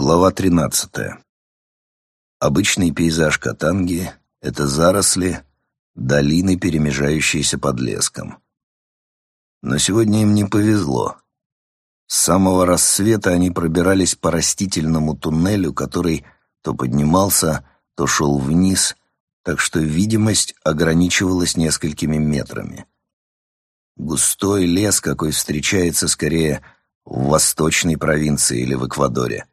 Глава 13. Обычный пейзаж Катанги — это заросли, долины, перемежающиеся под леском. Но сегодня им не повезло. С самого рассвета они пробирались по растительному туннелю, который то поднимался, то шел вниз, так что видимость ограничивалась несколькими метрами. Густой лес, какой встречается скорее в восточной провинции или в Эквадоре.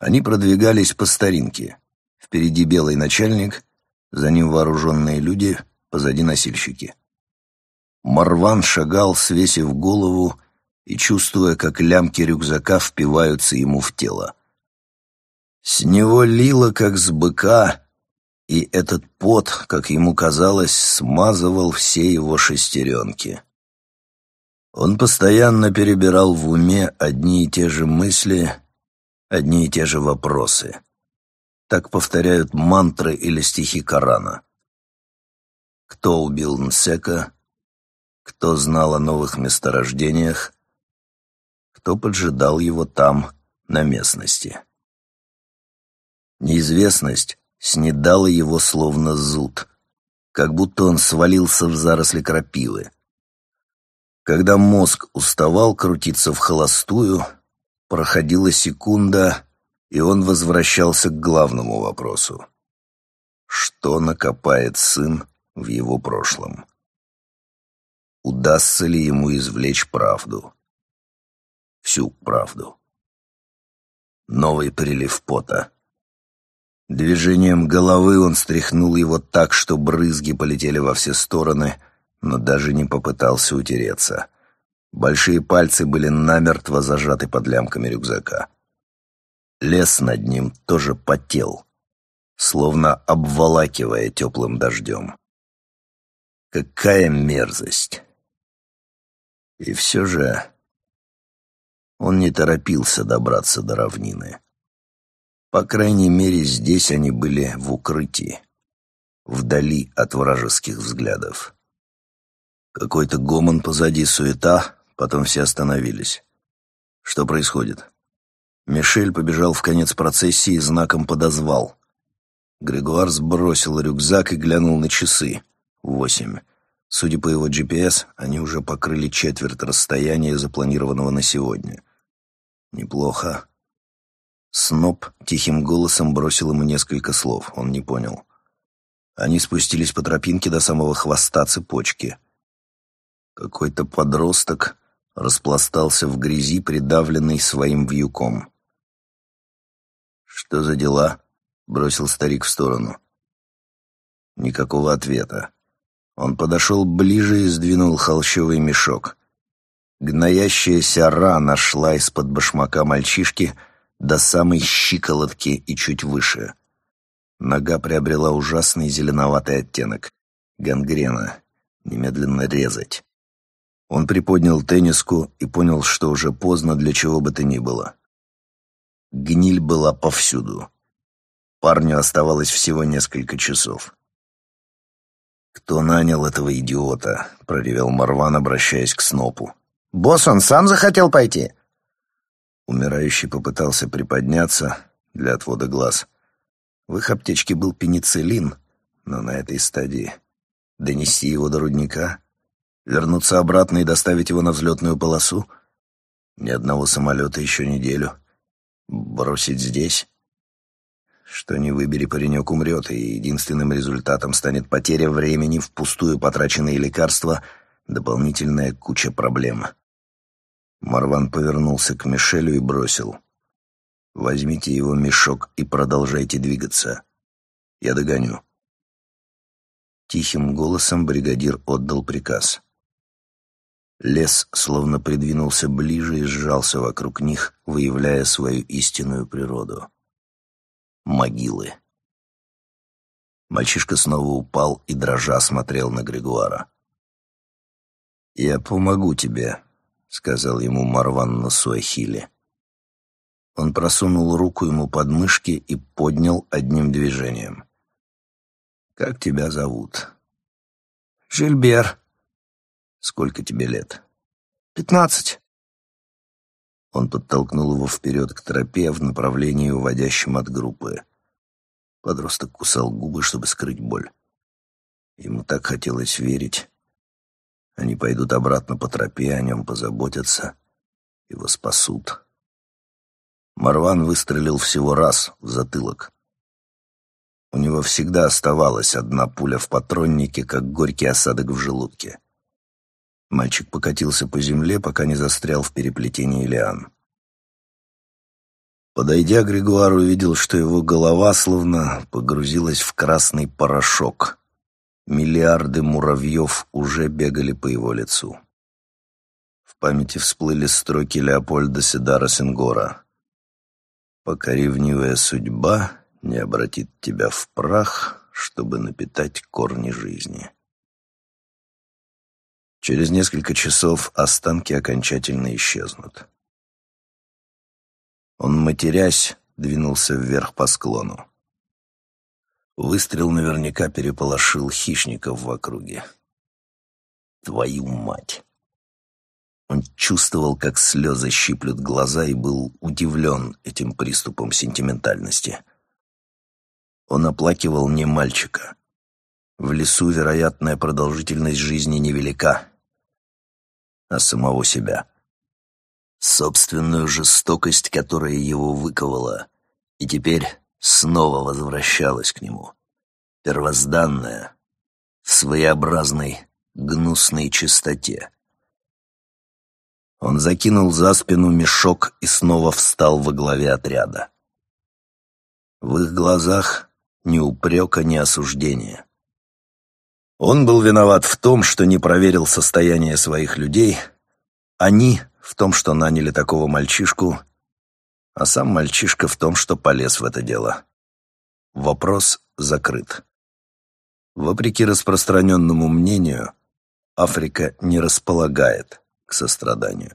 Они продвигались по старинке. Впереди белый начальник, за ним вооруженные люди, позади носильщики. Марван шагал, свесив голову и чувствуя, как лямки рюкзака впиваются ему в тело. С него лило, как с быка, и этот пот, как ему казалось, смазывал все его шестеренки. Он постоянно перебирал в уме одни и те же мысли, одни и те же вопросы. Так повторяют мантры или стихи Корана. Кто убил Нсека? Кто знал о новых месторождениях? Кто поджидал его там, на местности? Неизвестность снедала его словно зуд, как будто он свалился в заросли крапивы. Когда мозг уставал крутиться в холостую, Проходила секунда, и он возвращался к главному вопросу. Что накопает сын в его прошлом? Удастся ли ему извлечь правду? Всю правду. Новый прилив пота. Движением головы он стряхнул его так, что брызги полетели во все стороны, но даже не попытался утереться — Большие пальцы были намертво зажаты под лямками рюкзака. Лес над ним тоже потел, словно обволакивая теплым дождем. Какая мерзость! И все же он не торопился добраться до равнины. По крайней мере, здесь они были в укрытии, вдали от вражеских взглядов. Какой-то гомон позади, суета, Потом все остановились. Что происходит? Мишель побежал в конец процессии и знаком подозвал. Грегуар сбросил рюкзак и глянул на часы. Восемь. Судя по его GPS, они уже покрыли четверть расстояния, запланированного на сегодня. Неплохо. Сноб тихим голосом бросил ему несколько слов, он не понял. Они спустились по тропинке до самого хвоста цепочки. Какой-то подросток распластался в грязи, придавленный своим вьюком. «Что за дела?» — бросил старик в сторону. Никакого ответа. Он подошел ближе и сдвинул холщовый мешок. Гноящаяся рана шла из-под башмака мальчишки до самой щиколотки и чуть выше. Нога приобрела ужасный зеленоватый оттенок. Гангрена. Немедленно резать. Он приподнял тенниску и понял, что уже поздно для чего бы то ни было. Гниль была повсюду. Парню оставалось всего несколько часов. «Кто нанял этого идиота?» — проревел Марван, обращаясь к Снопу. «Босс, он сам захотел пойти?» Умирающий попытался приподняться для отвода глаз. В их аптечке был пенициллин, но на этой стадии донести его до рудника Вернуться обратно и доставить его на взлетную полосу? Ни одного самолета еще неделю. Бросить здесь? Что не выбери, паренек умрет, и единственным результатом станет потеря времени, впустую потраченные лекарства, дополнительная куча проблем. Марван повернулся к Мишелю и бросил. «Возьмите его мешок и продолжайте двигаться. Я догоню». Тихим голосом бригадир отдал приказ. Лес словно придвинулся ближе и сжался вокруг них, выявляя свою истинную природу. Могилы. Мальчишка снова упал и, дрожа, смотрел на Григуара. «Я помогу тебе», — сказал ему Марван на суахиле. Он просунул руку ему под мышки и поднял одним движением. «Как тебя зовут?» «Жильбер», Сколько тебе лет? Пятнадцать. Он подтолкнул его вперед к тропе в направлении, уводящем от группы. Подросток кусал губы, чтобы скрыть боль. Ему так хотелось верить. Они пойдут обратно по тропе, о нем позаботятся, его спасут. Марван выстрелил всего раз в затылок. У него всегда оставалась одна пуля в патроннике, как горький осадок в желудке. Мальчик покатился по земле, пока не застрял в переплетении лиан. Подойдя, Григуар увидел, что его голова словно погрузилась в красный порошок. Миллиарды муравьев уже бегали по его лицу. В памяти всплыли строки Леопольда Седара Сенгора. «Пока ревнивая судьба не обратит тебя в прах, чтобы напитать корни жизни». Через несколько часов останки окончательно исчезнут. Он, матерясь, двинулся вверх по склону. Выстрел наверняка переполошил хищников в округе. Твою мать! Он чувствовал, как слезы щиплют глаза и был удивлен этим приступом сентиментальности. Он оплакивал не мальчика. В лесу вероятная продолжительность жизни невелика, а самого себя собственную жестокость, которая его выковала, и теперь снова возвращалась к нему, первозданная, в своеобразной гнусной чистоте. Он закинул за спину мешок и снова встал во главе отряда. В их глазах ни упрека, ни осуждения. Он был виноват в том, что не проверил состояние своих людей, они в том, что наняли такого мальчишку, а сам мальчишка в том, что полез в это дело. Вопрос закрыт. Вопреки распространенному мнению, Африка не располагает к состраданию.